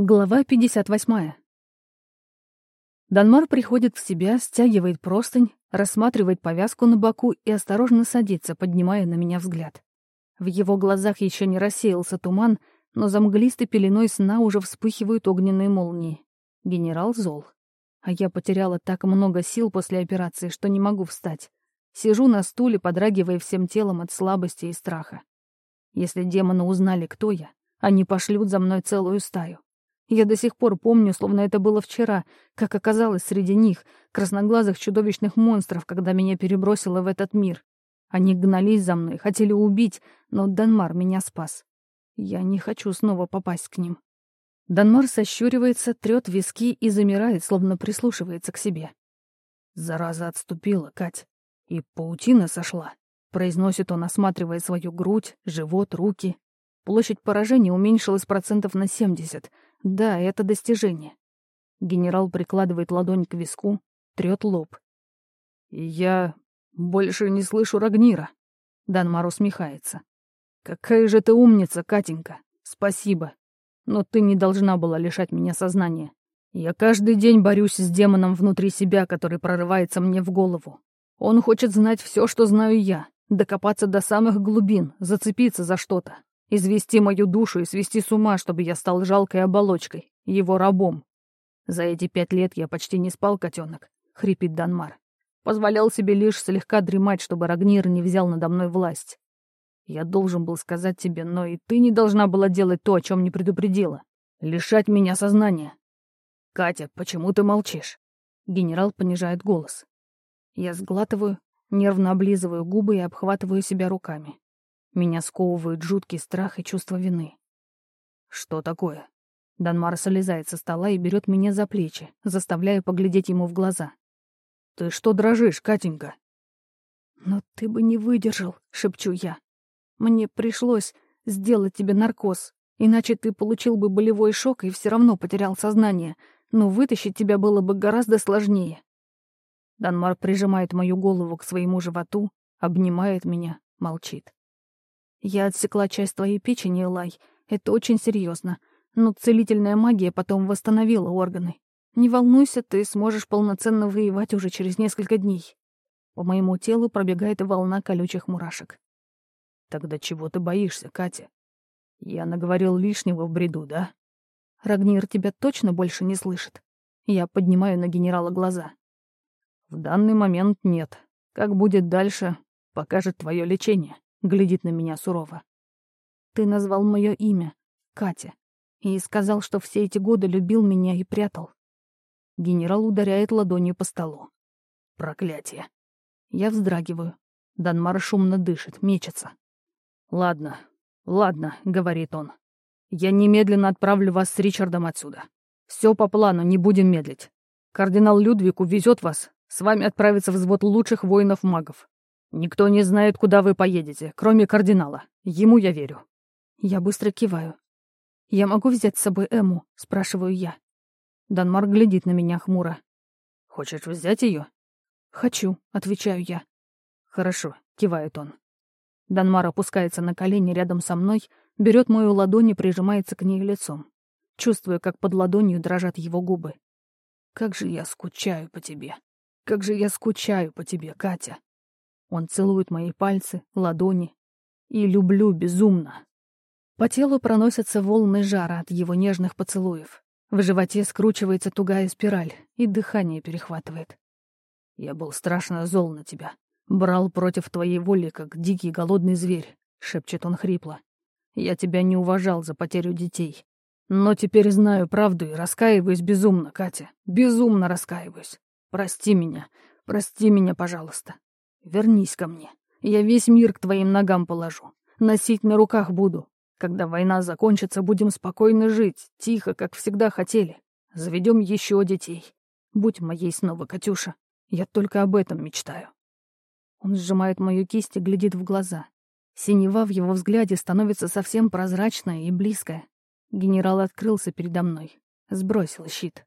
Глава 58. Данмар приходит в себя, стягивает простынь, рассматривает повязку на боку и осторожно садится, поднимая на меня взгляд. В его глазах еще не рассеялся туман, но за мглистой пеленой сна уже вспыхивают огненные молнии. Генерал зол. А я потеряла так много сил после операции, что не могу встать. Сижу на стуле, подрагивая всем телом от слабости и страха. Если демоны узнали, кто я, они пошлют за мной целую стаю. Я до сих пор помню, словно это было вчера, как оказалось среди них, красноглазых чудовищных монстров, когда меня перебросило в этот мир. Они гнались за мной, хотели убить, но Данмар меня спас. Я не хочу снова попасть к ним. Данмар сощуривается, трёт виски и замирает, словно прислушивается к себе. «Зараза отступила, Кать, и паутина сошла», — произносит он, осматривая свою грудь, живот, руки. Площадь поражения уменьшилась процентов на семьдесят — да, это достижение. Генерал прикладывает ладонь к виску, трёт лоб. «Я больше не слышу Рагнира», — Данмар усмехается. «Какая же ты умница, Катенька! Спасибо. Но ты не должна была лишать меня сознания. Я каждый день борюсь с демоном внутри себя, который прорывается мне в голову. Он хочет знать все, что знаю я, докопаться до самых глубин, зацепиться за что-то. Извести мою душу и свести с ума, чтобы я стал жалкой оболочкой, его рабом. За эти пять лет я почти не спал, котенок, хрипит Данмар. Позволял себе лишь слегка дремать, чтобы Рагнир не взял надо мной власть. Я должен был сказать тебе, но и ты не должна была делать то, о чем не предупредила. Лишать меня сознания. Катя, почему ты молчишь? Генерал понижает голос. Я сглатываю, нервно облизываю губы и обхватываю себя руками. Меня сковывают жуткий страх и чувство вины. «Что такое?» Данмар солезает со стола и берет меня за плечи, заставляя поглядеть ему в глаза. «Ты что дрожишь, Катенька?» «Но ты бы не выдержал», — шепчу я. «Мне пришлось сделать тебе наркоз, иначе ты получил бы болевой шок и все равно потерял сознание, но вытащить тебя было бы гораздо сложнее». Данмар прижимает мою голову к своему животу, обнимает меня, молчит. Я отсекла часть твоей печени, Элай. Это очень серьезно. Но целительная магия потом восстановила органы. Не волнуйся, ты сможешь полноценно воевать уже через несколько дней. По моему телу пробегает волна колючих мурашек. Тогда чего ты боишься, Катя? Я наговорил лишнего в бреду, да? Рагнир тебя точно больше не слышит. Я поднимаю на генерала глаза. В данный момент нет. Как будет дальше, покажет твое лечение глядит на меня сурово. «Ты назвал мое имя, Катя, и сказал, что все эти годы любил меня и прятал». Генерал ударяет ладонью по столу. «Проклятие!» Я вздрагиваю. Данмар шумно дышит, мечется. «Ладно, ладно», — говорит он. «Я немедленно отправлю вас с Ричардом отсюда. Все по плану, не будем медлить. Кардинал Людвиг увезет вас, с вами отправится взвод лучших воинов-магов. «Никто не знает, куда вы поедете, кроме кардинала. Ему я верю». Я быстро киваю. «Я могу взять с собой Эму?» — спрашиваю я. Данмар глядит на меня хмуро. «Хочешь взять ее? «Хочу», — отвечаю я. «Хорошо», — кивает он. Данмар опускается на колени рядом со мной, берет мою ладонь и прижимается к ней лицом. Чувствую, как под ладонью дрожат его губы. «Как же я скучаю по тебе! Как же я скучаю по тебе, Катя!» Он целует мои пальцы, ладони. И люблю безумно. По телу проносятся волны жара от его нежных поцелуев. В животе скручивается тугая спираль, и дыхание перехватывает. «Я был страшно зол на тебя. Брал против твоей воли, как дикий голодный зверь», — шепчет он хрипло. «Я тебя не уважал за потерю детей. Но теперь знаю правду и раскаиваюсь безумно, Катя. Безумно раскаиваюсь. Прости меня. Прости меня, пожалуйста. Вернись ко мне. Я весь мир к твоим ногам положу. Носить на руках буду. Когда война закончится, будем спокойно жить, тихо, как всегда хотели. Заведем еще детей. Будь моей снова, Катюша. Я только об этом мечтаю. Он сжимает мою кисть и глядит в глаза. Синева в его взгляде становится совсем прозрачная и близкая. Генерал открылся передо мной. Сбросил щит.